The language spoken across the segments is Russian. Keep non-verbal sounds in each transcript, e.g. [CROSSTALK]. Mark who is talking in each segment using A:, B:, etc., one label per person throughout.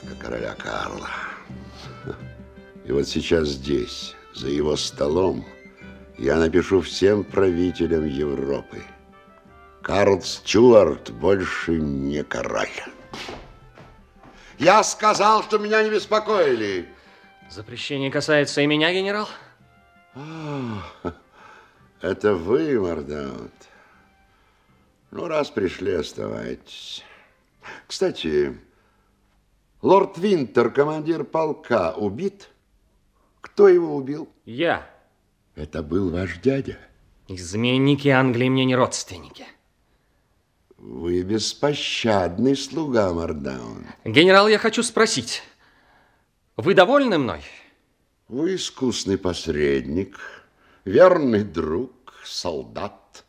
A: палатка короля Карла. И вот сейчас здесь, за его столом, я напишу всем правителям Европы. Карл Стюарт больше не король. Я сказал, что меня не беспокоили.
B: Запрещение касается и меня, генерал?
A: А, это вы, Мордаут. Ну, раз пришли, оставайтесь. Кстати, лорд Винтер, командир полка, убит? Кто его убил?
B: Я.
A: Это был ваш дядя?
B: Изменники Англии мне не родственники.
A: Вы беспощадный слуга, Мардаун.
B: Генерал, я хочу спросить. Вы довольны мной?
A: Вы искусный посредник, верный друг, солдат.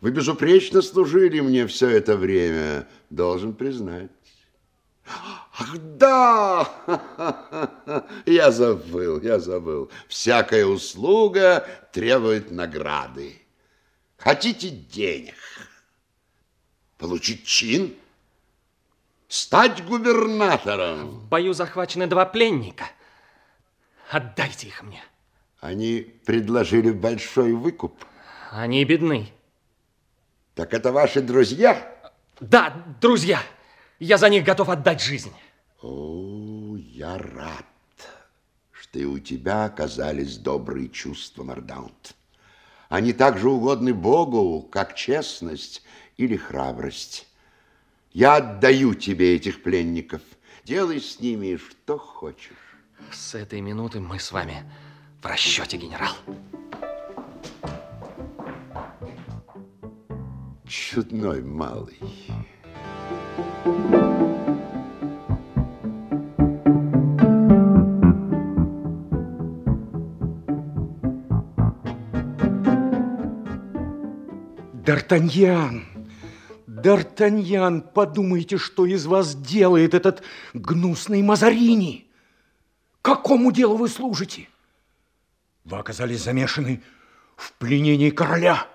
A: Вы безупречно служили мне все это время, должен признать. Ах, да! [LAUGHS] Я забыл, я забыл. Всякая услуга требует награды. Хотите денег? Получить чин? Стать губернатором?
B: В бою захвачены два пленника. Отдайте их мне.
A: Они предложили большой выкуп.
B: Они бедны.
A: Так это ваши друзья?
B: Да, друзья. Я за них готов отдать жизнь.
A: О, я рад, что и у тебя оказались добрые чувства, Мардаунт. Они так же угодны Богу, как честность или храбрость. Я отдаю тебе этих пленников. Делай с ними что хочешь.
B: С этой минуты мы с вами в расчете, генерал.
A: Чудной малый.
C: Д'Артаньян! Д'Артаньян, подумайте, что из вас делает этот гнусный Мазарини. Какому делу вы служите? Вы оказались замешаны в пленении короля,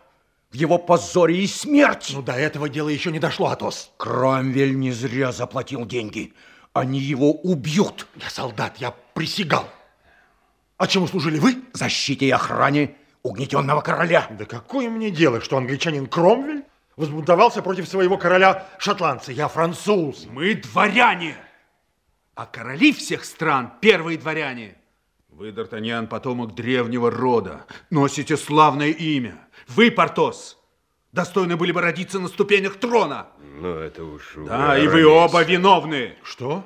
C: в его позоре и смерти.
D: Ну, до этого дела еще не дошло, Атос.
C: Крамвель не зря заплатил деньги. Они его убьют.
D: Я солдат, я присягал. А чему служили вы?
C: Защите и охране угнетенного короля.
D: Да какое мне дело, что англичанин Кромвель возбунтовался против своего короля шотландца? Я француз.
E: Мы дворяне, а короли всех стран первые дворяне. Вы, Д'Артаньян, потомок древнего рода, носите славное имя. Вы, Портос, достойны были бы родиться на ступенях трона.
F: Ну, это уж...
E: Да, и вы оба виновны.
D: Что?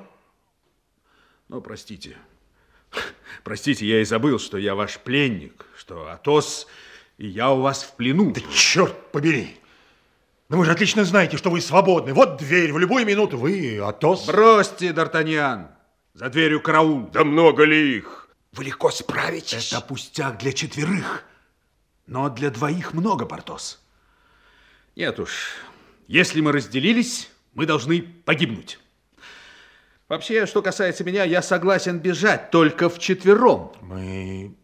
E: Ну, простите. Простите, я и забыл, что я ваш пленник, что Атос и я у вас в плену.
D: Да черт побери! Но вы же отлично знаете, что вы свободны. Вот дверь, в любую минуту вы, Атос.
E: Бросьте, Д'Артаньян. За дверью караул.
F: Да много ли их?
C: Вы легко справитесь.
E: Это пустяк для четверых. Но для двоих много, Портос. Нет уж, если мы разделились, мы должны погибнуть. Вообще, что касается меня, я согласен бежать только вчетвером.
D: Мы...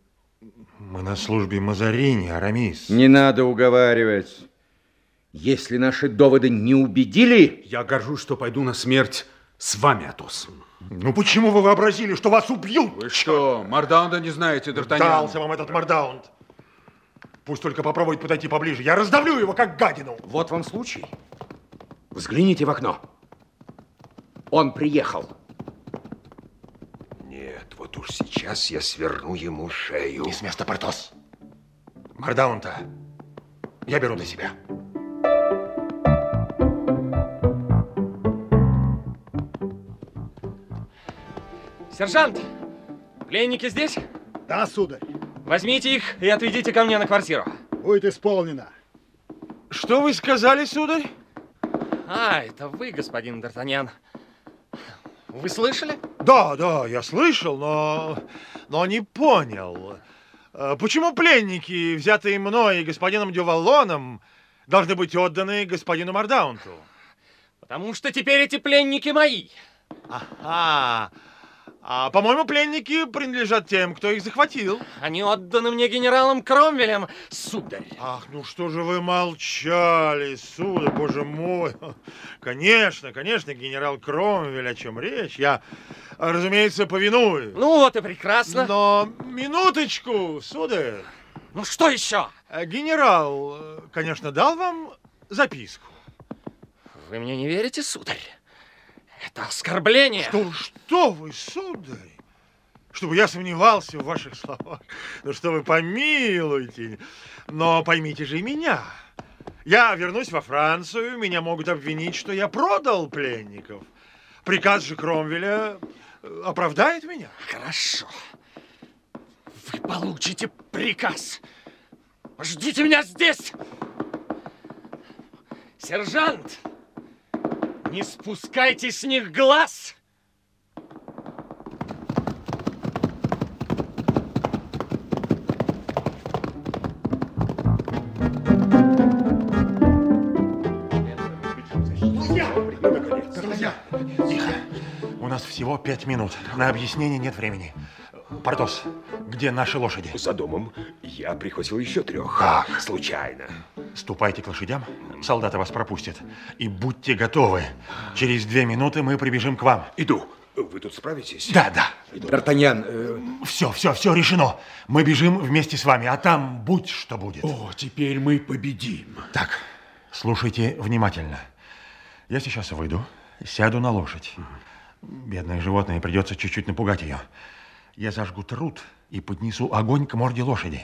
D: мы на службе Мазарини, Арамис.
G: Не надо уговаривать. Если наши доводы не убедили...
E: Я горжусь, что пойду на смерть с вами, Атос.
D: Ну почему вы вообразили, что вас убьют?
E: Вы что, Мардаунда не знаете, Д'Артаньян?
D: Дался вам этот Мардаунд. Пусть только попробует подойти поближе. Я раздавлю его, как гадину.
C: Вот вам случай. Взгляните в окно. Он приехал.
F: Нет, вот уж сейчас я сверну ему шею.
D: Не с места, Портос. Мардаунта я беру на себя.
B: Сержант, пленники здесь?
H: Да, сударь.
B: Возьмите их и отведите ко мне на квартиру.
H: Будет исполнено.
D: Что вы сказали, сударь?
B: А, это вы, господин Д'Артаньян. Вы слышали?
D: Да, да, я слышал, но, но не понял. Э, Почему пленники, взятые мной и господином Дювалоном, должны быть отданы господину Мардаунту?
B: Потому что теперь эти пленники мои.
D: Ага. А, по-моему, пленники принадлежат тем, кто их захватил.
B: Они отданы мне генералом Кромвелем, сударь.
D: Ах, ну что же вы молчали, сударь, боже мой. Конечно, конечно, генерал Кромвель, о чем речь. Я, разумеется, повинуюсь.
B: Ну вот и прекрасно.
D: Но минуточку, сударь.
B: Ну что еще?
D: Э, Генерал, э, конечно, дал вам записку.
B: Вы мне не верите, сударь? Это оскорбление.
D: Что, что вы, сударь? Чтобы я сомневался в ваших словах. Ну что вы помилуйте. Но поймите же и меня. Я вернусь во Францию, меня могут обвинить, что я продал пленников. Приказ же Кромвеля э, оправдает меня.
B: Хорошо. Вы получите приказ. Ждите меня здесь. Сержант, не спускайте с них глаз.
D: Тихо. У нас всего пять минут. На объяснение нет времени. Портос, где наши лошади?
F: За домом я прихватил еще трех.
D: Как?
F: Случайно.
D: Ступайте к лошадям, солдаты вас пропустят. И будьте готовы. Через две минуты мы прибежим к вам.
F: Иду. Вы тут справитесь?
D: Да, да.
G: Д'Артаньян, э,
D: Все, все, все решено. Мы бежим вместе с вами, а там будь что будет.
E: О, теперь мы победим.
D: Так, слушайте внимательно. Я сейчас выйду, сяду на лошадь. Бедное животное, придется чуть-чуть напугать ее. Я зажгу труд и поднесу огонь к морде лошади.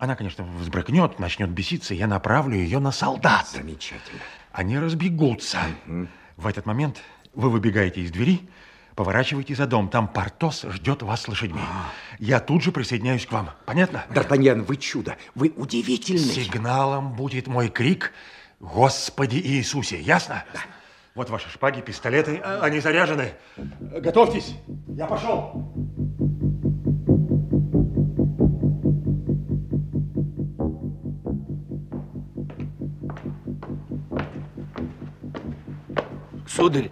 D: Она, конечно, взбрыкнет, начнет беситься, и я направлю ее на солдат.
G: замечательно.
D: Они разбегутся. В этот момент вы выбегаете из двери, поворачиваете за дом. Там Портос ждет вас с лошадьми. Я тут же присоединяюсь к вам. Понятно?
G: Д'Артаньян, вы чудо, вы удивительный.
D: Сигналом будет мой крик «Господи Иисусе». Ясно? Да. Вот ваши шпаги, пистолеты, а, они заряжены. Готовьтесь, я пошел.
I: Сударь,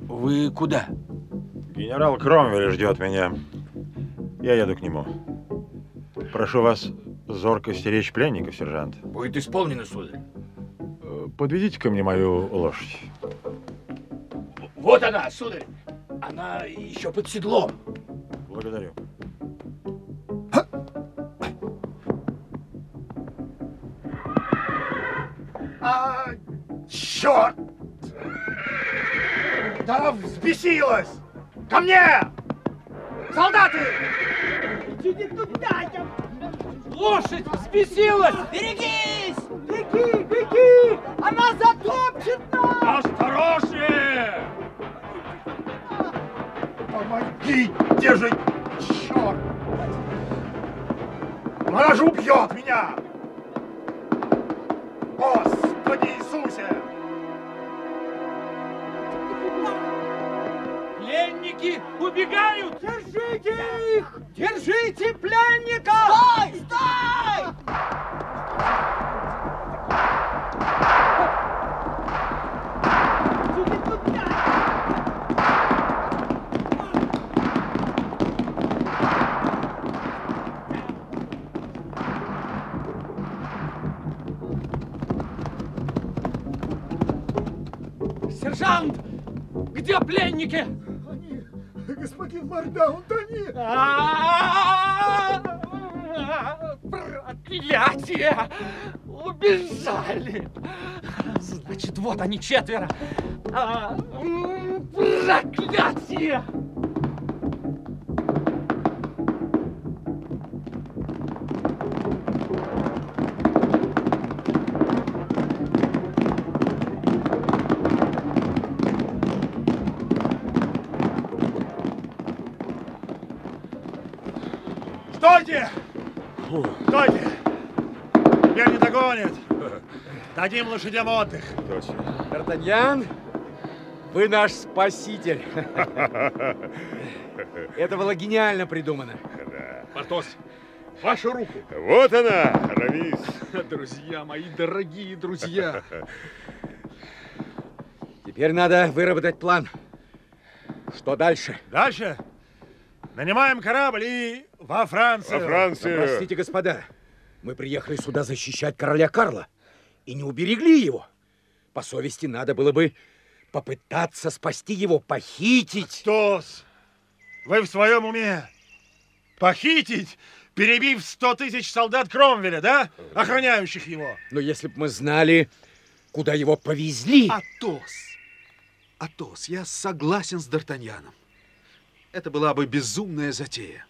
I: вы куда?
D: Генерал Кромвель ждет меня. Я еду к нему. Прошу вас зорко стеречь пленников, сержант.
I: Будет исполнено, сударь.
D: Подведите ко мне мою лошадь.
I: Вот она, сударь. Она еще под седлом.
D: Благодарю.
H: А, черт! Взбесилась! Ко мне! Солдаты!
J: Идите туда!
B: Лошадь взбесилась!
J: Берегись! Беги, беги! Она затопчет нас!
H: Осторожнее! Помогите же, черт! Она же убьет меня! Господи Иисусе!
B: Пленники убегают!
J: Держите их! Держите пленника! Стой! Стой!
B: Сержант! Где пленники?
H: Господин Мардаунт, они...
B: А-а-а! Проклятие! Убежали! Значит, вот они четверо. Проклятие!
D: Дадим лошадям отдых.
G: Д'Артаньян, вы наш спаситель. [LAUGHS] Это было гениально придумано.
E: Портос, вашу руку.
F: Вот она, Рамис. [LAUGHS]
E: Друзья мои, дорогие друзья. [LAUGHS]
G: Теперь надо выработать план. Что дальше?
D: Дальше? Нанимаем корабль и во Францию.
F: Во Францию.
C: Простите, господа, мы приехали сюда защищать короля Карла и не уберегли его. По совести надо было бы попытаться спасти его, похитить.
D: Тос, вы в своем уме? Похитить, перебив сто тысяч солдат Кромвеля, да? Охраняющих его.
C: Но если бы мы знали, куда его повезли...
E: Атос, Атос, я согласен с Д'Артаньяном. Это была бы безумная затея.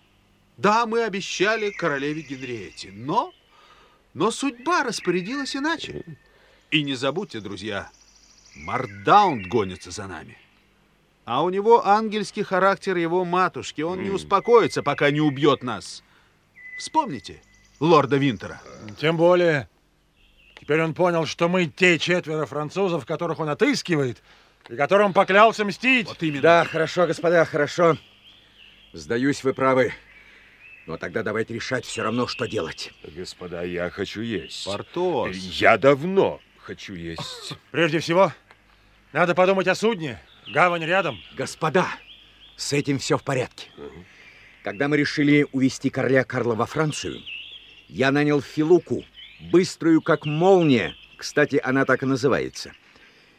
E: Да, мы обещали королеве Генриете, но... Но судьба распорядилась иначе. И не забудьте, друзья, Мардаунд гонится за нами. А у него ангельский характер его матушки. Он не успокоится, пока не убьет нас. Вспомните лорда Винтера.
D: Тем более, теперь он понял, что мы те четверо французов, которых он отыскивает, и которым поклялся мстить.
E: Вот именно.
C: Да, хорошо, господа, хорошо. Сдаюсь, вы правы. Но тогда давайте решать все равно, что делать.
F: Господа, я хочу есть.
E: Портос.
F: Я давно хочу есть.
D: Прежде всего, надо подумать о судне. Гавань рядом.
C: Господа, с этим все в порядке. Когда мы решили увезти короля Карла во Францию, я нанял Филуку, быструю как молния. Кстати, она так и называется.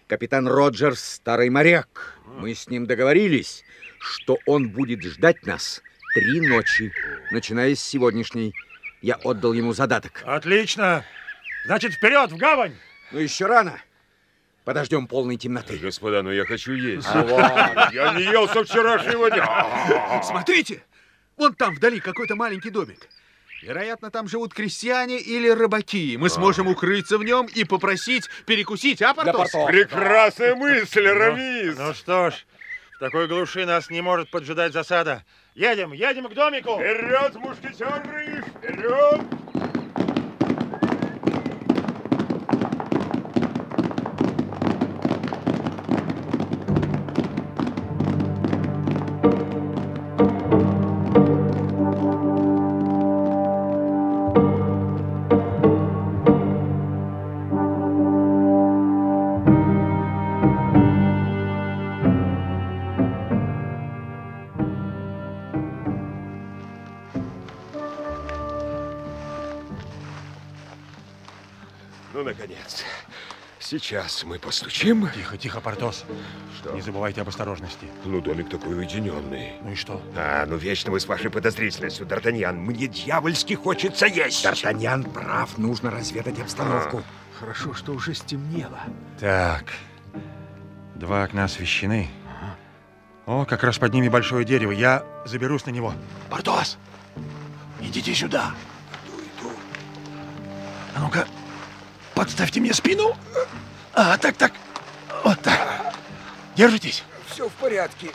C: Капитан Роджерс, старый моряк. Мы с ним договорились, что он будет ждать нас три ночи, начиная с сегодняшней. Я отдал ему задаток.
D: Отлично. Значит, вперед, в гавань.
C: Но еще рано. Подождем полной темноты.
F: Господа, но я хочу есть. Я не ел со вчерашнего дня.
E: Смотрите, вон там вдали какой-то маленький домик. Вероятно, там живут крестьяне или рыбаки. Мы сможем укрыться в нем и попросить перекусить, а, Портос?
F: Прекрасная мысль, Рамис.
D: Ну что ж, такой глуши нас не может поджидать засада. Едем, едем к домику.
F: Вперед, мушкетеры! Вперед! Ну, наконец. Сейчас мы постучим.
D: Тихо, тихо, Портос.
F: Что?
D: Не забывайте об осторожности.
F: Ну, домик такой уединенный.
D: Ну и что?
F: А, ну вечно вы с вашей подозрительностью, Д'Артаньян. Мне дьявольски хочется есть.
C: Д'Артаньян прав, нужно разведать обстановку.
E: Хорошо, что уже стемнело.
D: Так, два окна освещены. О, как раз под ними большое дерево. Я заберусь на него. Портос, идите сюда. Иду, иду. А ну-ка, подставьте мне спину. А, так, так. Вот так. Держитесь.
I: Все в порядке.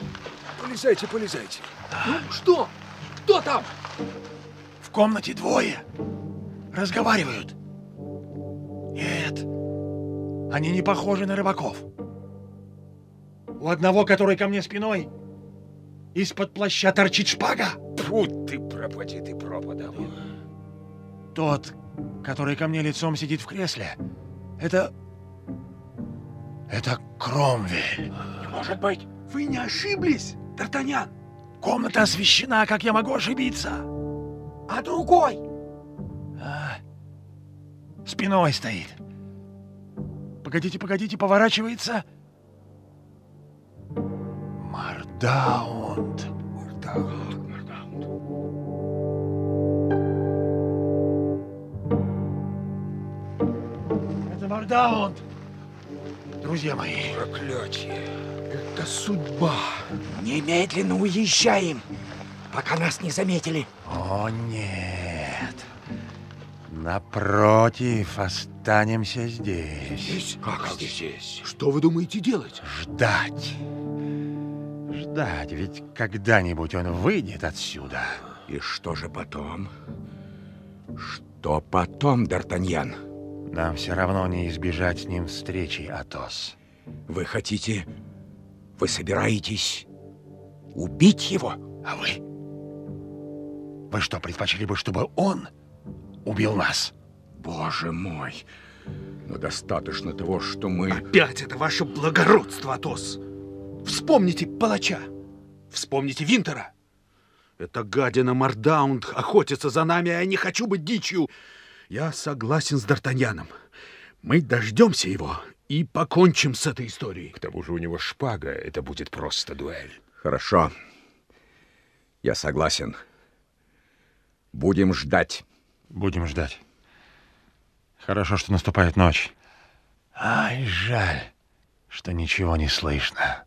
I: Полезайте, полезайте.
J: Ну, что? Кто там?
D: В комнате двое. Разговаривают. Нет, они не похожи на рыбаков. У одного, который ко мне спиной, из-под плаща торчит шпага.
F: Фу, ты пропади, ты пропадал.
D: Тот, который ко мне лицом сидит в кресле, это... Это Кромвель.
I: Не может быть. Вы не ошиблись, Д'Артаньян.
D: Комната освещена, как я могу ошибиться?
J: А другой?
D: А, спиной стоит. Погодите, погодите, поворачивается. Мардаунд.
F: Мордаунд,
D: Это Мардаунд. Друзья мои,
F: Проклятие.
C: Это судьба. Немедленно уезжаем, пока нас не заметили.
D: О, нет. Напротив, останемся здесь.
F: Как здесь?
E: Что вы думаете делать?
D: Ждать. Ждать, ведь когда-нибудь он выйдет отсюда.
C: И что же потом? Что потом, Д'Артаньян?
D: Нам все равно не избежать с ним встречи, Атос.
C: Вы хотите... Вы собираетесь убить его?
D: А вы? Вы что, предпочли бы, чтобы он убил нас?
C: Боже мой! Но достаточно того, что мы...
E: Опять это ваше благородство, Атос. Вспомните палача. Вспомните Винтера. Это гадина Мардаунд охотится за нами, а я не хочу быть дичью. Я согласен с Д'Артаньяном. Мы дождемся его и покончим с этой историей.
F: К тому же у него шпага, это будет просто дуэль.
C: Хорошо. Я согласен. Будем ждать.
D: Будем ждать. Хорошо, что наступает ночь. Ай, жаль, что ничего не слышно.